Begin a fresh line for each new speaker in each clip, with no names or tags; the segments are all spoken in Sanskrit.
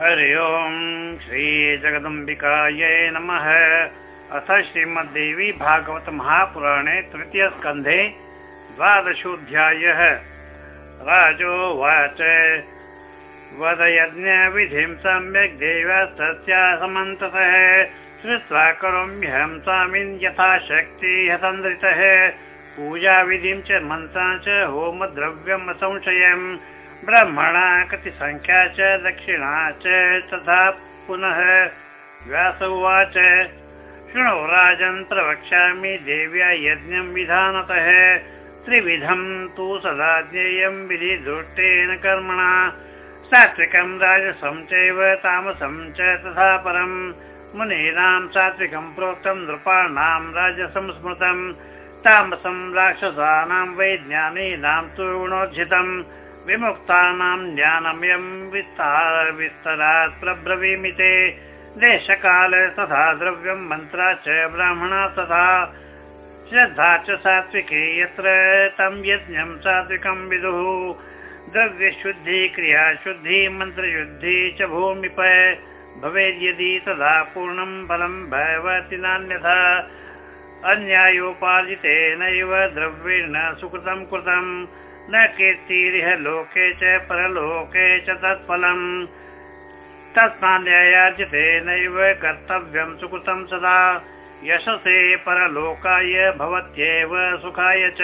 हरि ओम् श्रीजगदम्बिकायै नमः। अथ श्रीमद्देवी भागवत महापुराणे तृतीयस्कन्धे द्वादशोऽध्यायः। राजोवाच। वदयज्ञविधिं सम्यक् देवस्तस्या समन्ततः श्रुत्वा करोम्यहं स्वामिन् यथाशक्ति हतन्द्रितः पूजाविधिं च मन्त्रा च होमद्रव्यम् असंशयम् ब्रह्मणा कतिसङ्ख्या च दक्षिणा च तथा पुनः व्यास उवाच। शृणो राजन् प्रवक्ष्यामि देव्या यज्ञं विधानतः। त्रिविधं तु सदा ज्ञेयं विधि दृष्टेन कर्मणा। सात्विकं राजसं चैव तामसं च तथा परम् सात्विकं प्रोक्तं नृपाणां राजसं स्मृतं तामसं राक्षसानां वैज्ञानीनां तु गुणोज्झितम् विमुक्तानां ज्ञानमयं विस्तार विस्तरात् प्रब्रवीमिते। देशकाल तथा द्रव्यं मन्त्रा च ब्राह्मणा तथा श्रद्धा च सात्विके। यत्र तं यज्ञं सात्विकं विदुः। द्रव्यशुद्धि क्रियाशुद्धि मन्त्रयुद्धि च भूमिप। भवेद्यदि तदा पूर्णं फलं भवति नान्यथा। अन्यायोपार्जितेनैव द्रव्येण सुकृतं कृतं न कीर्तिरिह लोके च परलोके च तत्फलम्। तस्मान्यायार्जितेनैव कर्तव्यं सुकृतं सदा। यशसे परलोकाय भवत्येव सुखाय च।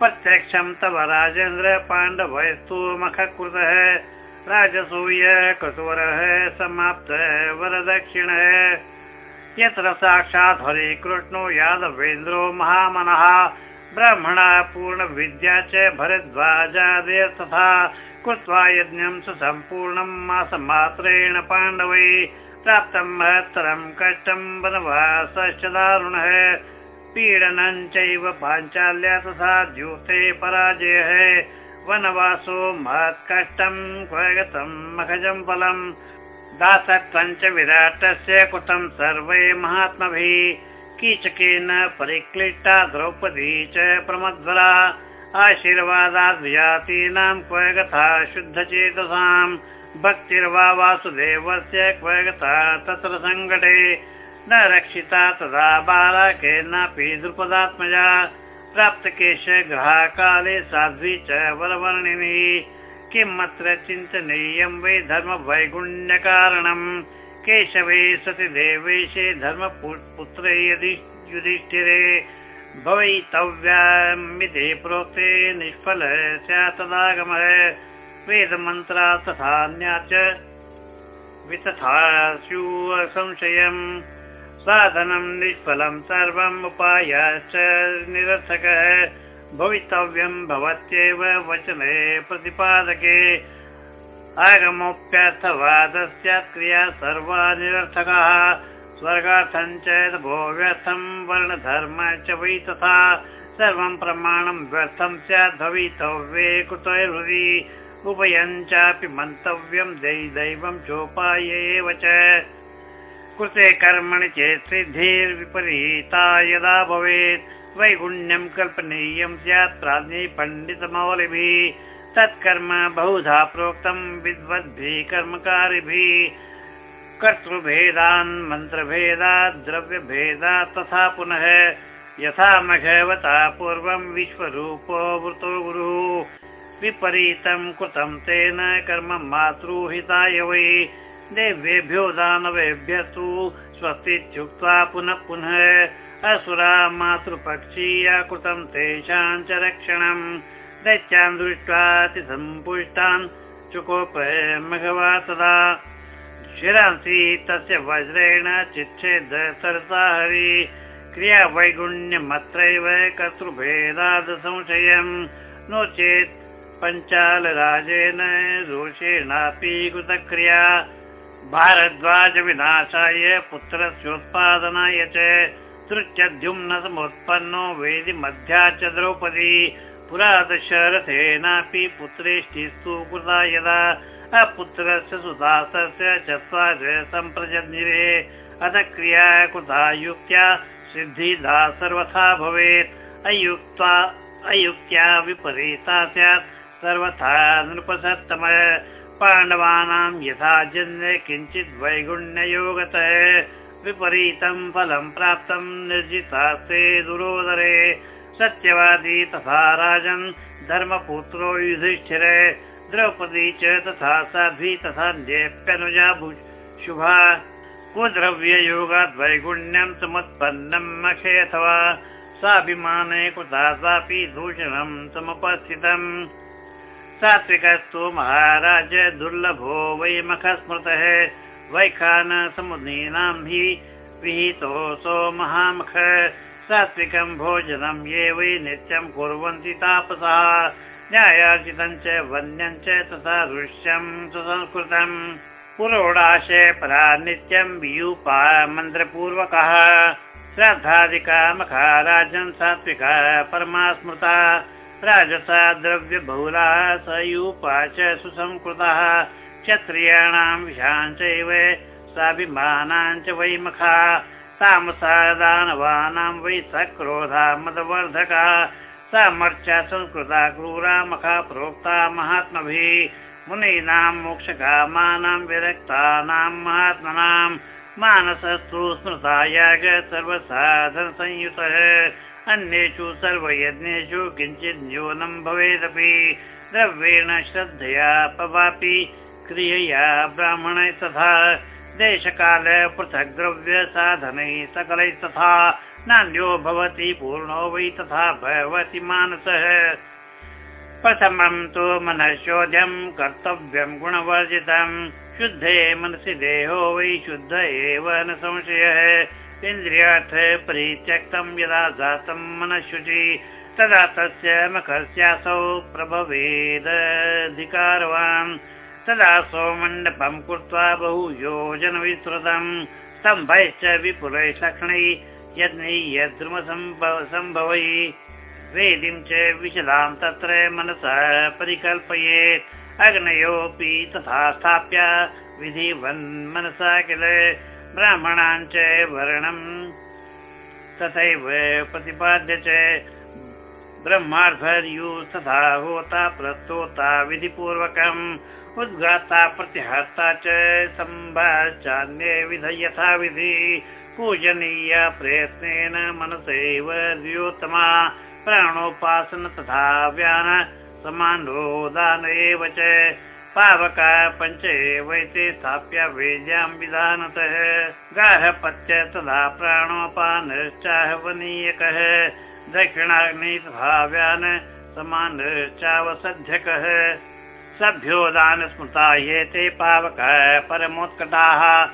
प्रत्यक्षं तव राजेन्द्र पाण्डवस्तु मखकृतः राजसूय कटोरः समाप्त वरदक्षिणः। यत्र साक्षात् हरिकृष्णो यादवेन्द्रो महामनः ब्राह्मणा पूर्णविद्या च भरद्वाजादय तथा कृत्वा यज्ञं सुसम्पूर्णं मासमात्रेण पाण्डवै प्राप्तं महत्तरं कष्टं वनवासश्च दारुणः पीडनं चैव पाञ्चाल्या तथा द्यूते पराजयः। वनवासो महत् कष्टं क्व गतं मखजं फलम्। दासत्वं च विराटस्य कृतं सर्वे महात्मभिः कीचकेन परिक्लिष्टा द्रौपदी च प्रमध्वरा आशीर्वादात् विजातीनां क्व गता शुद्धचेतसां भक्तिर्वा वासुदेवस्य क्व गता तत्र सङ्कटे। न रक्षिता तदा बाला केनापि द्रुपदात्मजा प्राप्तकेश ग्रहकाले साध्वी च वरवर्णिनी। किम् अत्र चिन्तनीयं वै धर्मवैगुण्यकारणम् केशवे सति देवेशे धर्मपुत्रे यदि युधिष्ठिरे। भवितव्यामिति प्रोक्ते निष्फल स्यात् तदागमः। वेदमन्त्रा तथा च वितथा संशयम् साधनं निष्फलं सर्वम् उपायाश्च निरर्थकः। भवितव्यं भवत्येव वचने प्रतिपादके आगमोऽप्यर्थवादस्यात् क्रिया सर्वा निरर्थकाः स्वर्गार्थं च भो व्यर्थं वर्णधर्म च वै तथा। सर्वं प्रमाणं व्यर्थं स्यात् भवितव्ये कुतैर्हृदि उभयं चापि मन्तव्यं दैवं चोपाय एव च। कृते कर्मणि चेत् सिद्धिर्विपरीता यदा भवेत्। वैगुण्यं कल्पनीयं स्यात् प्राज्ञै पण्डितमौलिभिः तत्कर्म बहुधा प्रोक्तं विद्वद्भिः कर्मकारिभिः कर्तृभेदान् मन्त्रभेदात् द्रव्यभेदात् तथा पुनः यथा मघवता पूर्वं विश्वरूपो वृतो गुरुः। विपरीतं कृतं तेन कर्म मातृहिताय वै। देव्येभ्यो दानवेभ्यस्तु स्वस्तीत्युक्त्वा पुनः पुनः असुरा मातृपक्षीया कृतं च रक्षणम् दैत्यान् दृष्ट्वातिसम्पुष्टान् चुकोप मघवा तदा शिरांसि तस्य वज्रेण चिच्छेद सरसा हरि। क्रिया वैगुण्यमत्रैव कर्तृभेदाद् संशयम् नो चेत् पञ्चालराजेन रोषेणापि कृतक्रिया। भारद्वाजविनाशाय पुत्रस्योत्पादनाय च तृत्यद्युम्नसमुत्पन्नो वेदि मध्या च द्रौपदी पुरा दशरथेनापि पुत्रेष्टिस्तु कृता यदा अपुत्रस्य सुदासस्य चत्वारि अथ क्रिया कृता युक्त्या सिद्धिदा सर्वथा भवेत्। अयुक्त्या विपरीता स्यात् सर्वथा नृपसत्तम। पाण्डवानां यथा जन्य किञ्चित् वैगुण्ययोगतः। विपरीतं फलं प्राप्तं निर्जितास्ते दुरोदरे सत्यवादी तथा राजन् धर्मपुत्रो युधिष्ठिर द्रौपदी च तथा साध्वी तथा शुभा कुद्रव्ययोगाद् वैगुण्यं समुत्पन्नम् अथवा स्वाभिमाने कृता सापि दूषणं समुपस्थितम्। सात्विकस्तु महाराज दुर्लभो वै मख स्मृतः वैखान समुदीनां हि विहितोऽसौ महामख सात्विकं भोजनं ये वै नित्यं कुर्वन्ति तापसः न्यायार्जितं च वन्यं च तथा दृश्यं सुसंस्कृतम् पुरोडाशे परा नित्यं वियूपा मन्त्रपूर्वकः। श्रद्धादिका मखाराजन् सात्विका परमास्मृता। राजसा द्रव्यबहुला सयूपा च सुसंस्कृतः। क्षत्रियाणां विषां चैव स्वाभिमानां च वै मखा तामसा दानवानां वै सक्रोधा मदवर्धका सामर्च्या संस्कृता क्रूरा मखा प्रोक्ता महात्मभिः मुनीनां मोक्षकामानां विरक्तानां महात्मनां मानसस्तु स्मृता याग सर्वसाधनसंयुतः। अन्येषु सर्वयज्ञेषु किञ्चित् न्यूनं भवेदपि द्रव्येण श्रद्धया पवापि क्रियया ब्राह्मणै तथा देशकाल पृथक् द्रव्य साधनै सकलैस्तथा नान्यो भवति पूर्णो वै तथा भवति मानसः। प्रथमं तु मनःशोध्यं कर्तव्यं गुणवर्जितं शुद्धे मनसि देहो वै शुद्ध एव न संशयः। इन्द्रियार्थ परित्यक्तं यदा जातं मनःशुचि तदा तस्य मखस्यासौ प्रभवेदधिकारवान् तदा सोमण्डपं कृत्वा बहु योजनविस्तृतं स्तम्भैश्च विपुलैः लक्षणैः यद्रुमसम्भवै वेदीं च विशदां तत्र मनसः परिकल्पयेत्। अग्नयोऽपि तथा स्थाप्य विधिवन् मनसा किल। ब्राह्मणान् च वर्णम् तथैव प्रतिपाद्य च। ब्रह्मार्भर्यु तथा होता प्रस्तोता विधिपूर्वकम् उद्घाता प्रतिहर्ता च सम्भाचान्ये विध यथा विधि। पूजनीय प्रयत्नेन मनसैव द्व्योत्तमा प्राणोपासन तथा व्यान समानोदान एव च। पावका पञ्च वैते स्थाप्य वेद्यां विधानतः। गार्हपत्य तथा प्राणोपानश्चाहवनीयकः। दक्षिणाग्नि तथा व्यान समानश्चावसध्यकः सभ्योदान स्मृता ये ते पावकः परमोत्कटाः।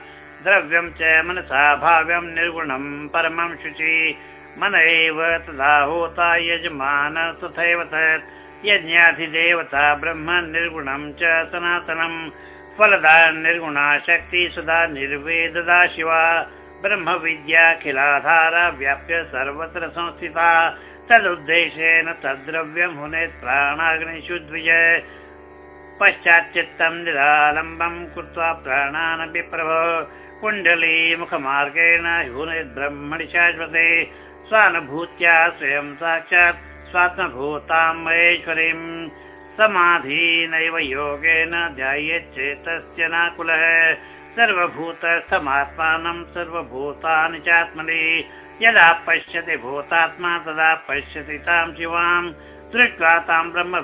द्रव्यं च मनसा भाव्यं निर्गुणं परमं शुचि। मन एव तथा होता यजमान तथैव तत्। यज्ञाधिदेवता ब्रह्म निर्गुणं च सनातनं। फलदा निर्गुणा शक्ति सदा निर्वेददा शिवा। ब्रह्मविद्याखिलाधारा व्याप्य सर्वत्र संस्थिता। तदुद्देशेन तद्द्रव्यं हुनेत् प्राणाग्निषु द्विजय पश्चाच्चित्तं निरालम्बं कृत्वा प्राणानपि प्रभो कुण्डली मुखमार्गेण ब्रह्मणि शाश्वते स्वानुभूत्या स्वयं साक्षात् स्वात्मभूतां महेश्वरीं समाधीनैव योगेन ध्यायेच्चेतस्य नाकुलः। सर्वभूतस्थमात्मानं सर्वभूतानि चात्मनि। यदा पश्यति भूतात्मा तदा पश्यति तां शिवां दृष्ट्वा तां ब्रह्म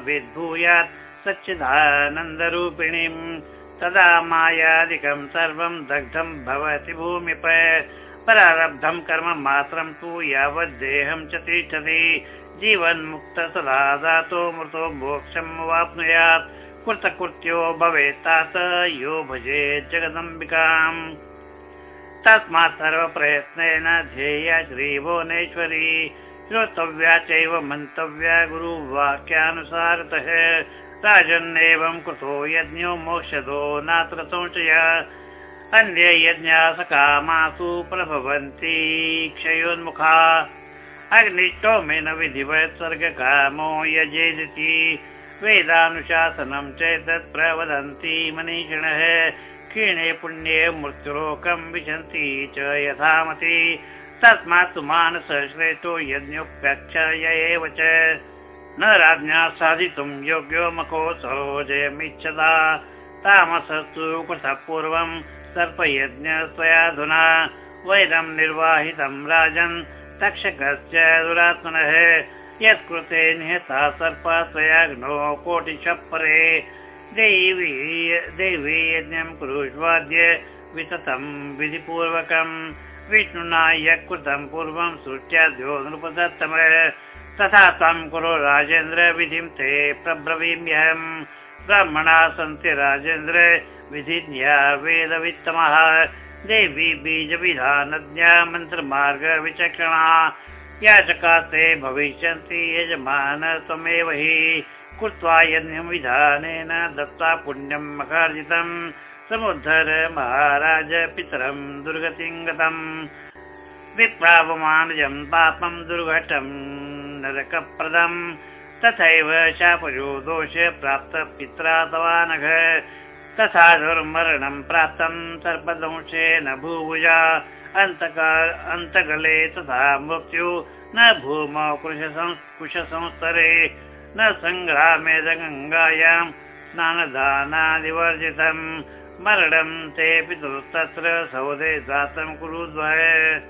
सच्चिदानन्दरूपिणीम् तदा मायादिकं सर्वं दग्धं भवति भूमिप। परारब्धं कर्म मात्रं तु यावद्देहं च तिष्ठति। जीवन्मुक्त सदा दातो मृतो मोक्षं वाप्नुयात्। कृतकृत्यो भवेत् तात यो भजे जगदम्बिकाम्। तस्मात् सर्वप्रयत्नेन ध्येया श्रीभुवनेश्वरी। श्रोतव्या चैव मन्तव्या गुरुवाक्यानुसारतः राजन्नेवं कृतो यज्ञो मोक्षदो नात्र संशय। अन्ये यज्ञासकामासु प्रभवन्ति क्षयोन्मुखा। अग्निष्टोमेन विधिवत् स्वर्गकामो यजेदिति वेदानुशासनं चेतत् प्रवदन्ति मनीषिणः। क्षीणे पुण्ये मृत्युलोकं विशन्ति च यथामति। तस्मात् मानसश्रेष्ठो यज्ञोप्यक्षय एव च न राज्ञा साधितुं योग्यो मखोऽसौ जयमिच्छदा तामसस्तु कृतः पूर्वं सर्पयज्ञ त्वयाधुना वैरं निर्वाहितं राजन् तक्षकस्य दुरात्मनः। यत्कृते निहता सर्पा त्वयाग्नो कोटिशपरे देवी देवी यज्ञं कुरुष्वाद्य विततं विधिपूर्वकम् विष्णुना यः कृतं पूर्वं सृष्ट्याद्यो नृपदत्तम तथा त्वं कुरु राजेन्द्र विधिं ते प्रब्रवीम्यहम्। ब्राह्मणा सन्ति राजेन्द्र विधिज्ञा वेदवित्तमः। देवी बीजविधानज्ञा मन्त्रमार्ग विचक्षणा। याचका ते भविष्यन्ति यजमान त्वमेव हि। कृत्वा यज्ञं विधानेन दत्त्वा पुण्यं मकार्जितम् समुद्धर महाराज पितरं दुर्गतिं गतम्। विप्रापमानजं पापं दुर्घटं नरकप्रदम्। तथैव शापयो दोष प्राप्त पित्रा तवा नघ तथा दुर्मरणं प्राप्तं सर्पदंशेन भूभुजा। अन्तकले तथा मृत्यु। न भूमौ कुशसंस्तरे। न सङ्ग्रामे गङ्गायां स्नानदानादिवर्जितम्। मरणं ते पितुस्तत्र सौदे जातं कुरुद्वय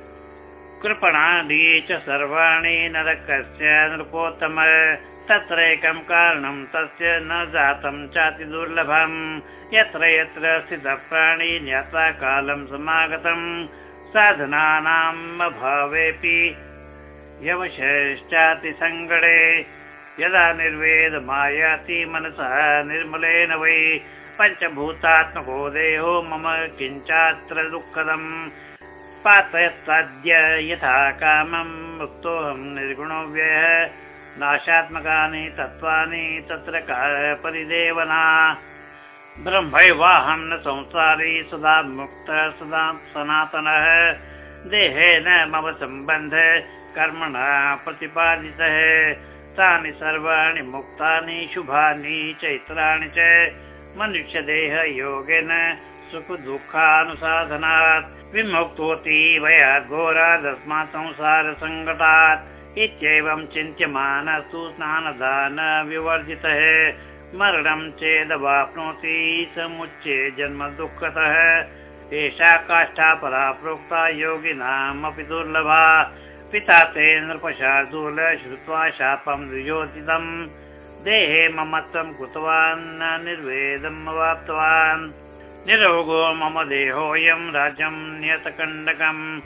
कृपणादि च सर्वाणि नरकस्य नृपोत्तम। तत्रैकं कारणं तस्य न जातं चाति दुर्लभम्। यत्र यत्र स्थितप्राणी ज्ञात्वा कालं समागतं साधनानाम् अभावेऽपि यवशश्चाति सङ्गणे यदा निर्वेदमायाति मनसः निर्मलेन वै। पञ्चभूतात्मको देहो मम किञ्चात्र दुःखदम् पातयत्ताद्य यथा कामम् मुक्तोऽहं निर्गुणो व्ययः नाशात्मकानि तत्त्वानि तत्र परिदेवना ब्रह्मैवाहं न संसारी सदा मुक्तः सदा सनातनः। देहेन मम सम्बन्ध कर्मणा प्रतिपादितः। तानि सर्वाणि मुक्तानि शुभानि चैत्राणि च। मनुष्यदेह योगेन सुख दुःखानुसाधनात् विमुक्तोति वयात् घोरादस्मात् संसार सङ्कटात् इत्येवं चिन्त्यमानस्तु स्नानदान विवर्जितः मरणं चेदवाप्नोति समुच्चे जन्म दुःखतः। एषा काष्ठा परा प्रोक्ता योगिनामपि दुर्लभा। पिता ते नृपशार्दूल श्रुत्वा शापं द्विजोदितम् देहे ममत्वं कृतवान् न निर्वेदम् अवाप्तवान् निरोगो मम देहोऽयं राज्यं नियतकण्डकम्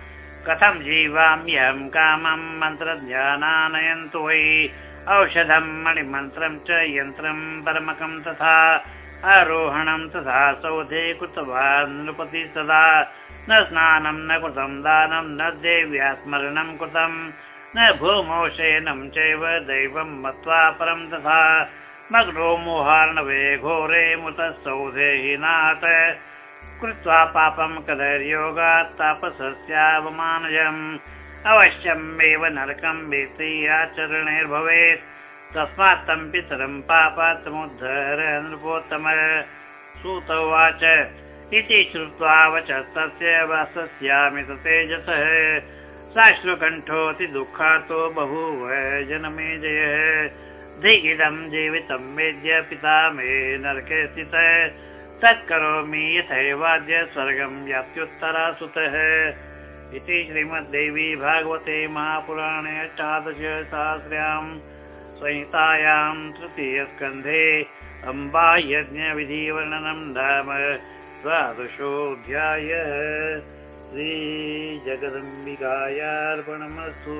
कथं जीवाम्यहं कामं मन्त्रध्यानानयन्तु वै। औषधं मणिमन्त्रं च यन्त्रं परमकं तथा। आरोहणं तथा सौधे कृतवान् नृपति सदा। न स्नानं न कृतं दानं न देव्या स्मरणं कृतम् न भूमौ शयनं चैव दैवं मत्वा परं तथा मग्नो मोहार्णवे घोरे मुतसौधे हिनाथ कृत्वा पापं कदर्योगात् तापसस्यावमानजम् अवश्यमेव नरकं वेति आचरणैर्भवेत्। तस्मात् तं पितरं पापात् समुद्धर नृपोत्तम। सूत उवाच, इति श्रुत्वा वचस्तस्य वासस्यामि तेजसः साश्रुकण्ठोऽति दुःखातो बभूव जनमे जयः धिगिदं जीवितं वेद्य पिता मे नरके स्थितः। तत्करोमि यथैवाद्य स्वर्गं यात्युत्तरा सुतः इति श्रीमद्देवी भागवते महापुराणे अष्टादश सहस्र्यां संहितायां तृतीयस्कन्धे अम्बा यज्ञविधिवर्णनं धाम द्वादशोऽध्यायः। श्रीजगदम्बिकायार्पणमस्तु